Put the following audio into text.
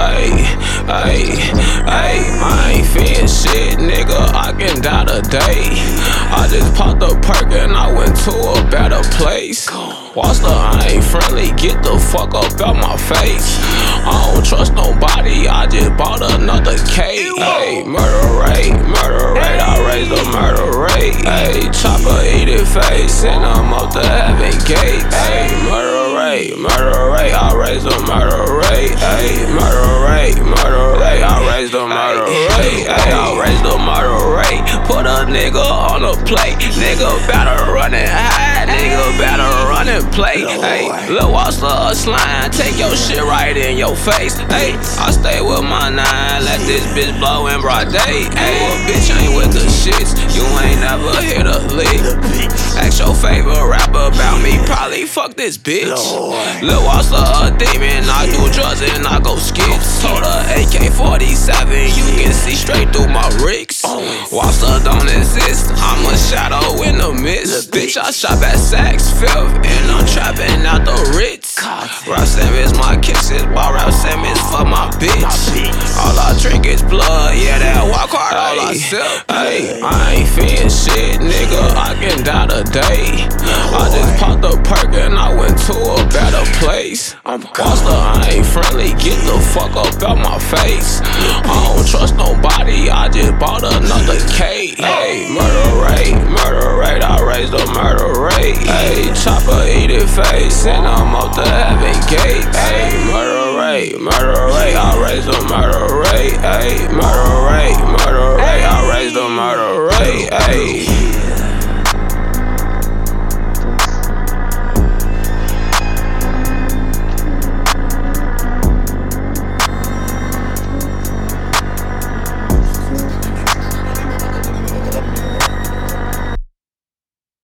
Ayy, ayy, I can die today. I just popped a perk and I went to a better place. Watch the I ain't friendly, get the fuck up out my face. I don't trust nobody, I just bought another K. Ayy, murder rate, murder rate, I raised the murder rate. Hey, chopper eat it face, send them up to heaven gates. Hey, murder rate, murder rate, I raised the murder rate. Hey, murder rate, murder nigga on a plate, nigga better run it high, nigga better run it play. Hey, Lil Watson a slime, take your shit right in your face. Hey, I stay with my nine, let this bitch blow in broad day. Hey, bitch ain't with the shits, you ain't never hit a lick. Ask your favorite rapper about me, probably fuck this bitch. Lil Watson a demon, I do drugs and I go skips. Told her AK 47, you can see straight through my oh, ricks. Watson don't exist, I'm a shadow in the mist. Bitch, I shop at Saks Fifth, and I'm trapping out the Ritz. Raf Simons, my kisses, while Raf Simons for my bitch. All I drink is blood, yeah, that walk hard, all I sip. Ay, I ain't feeling shit, nigga, I can die today. I just popped a perk and I went to a better place. Oh Watch the I ain't friendly, fuck up out my face. I don't trust nobody, I just bought another K. Hey, murder rate, murder rate, I raised the murder rate. Hey, chopper eat it face, them up to heaven gates. Hey, murder rate, murder rate, I raised the murder rate. Hey, murder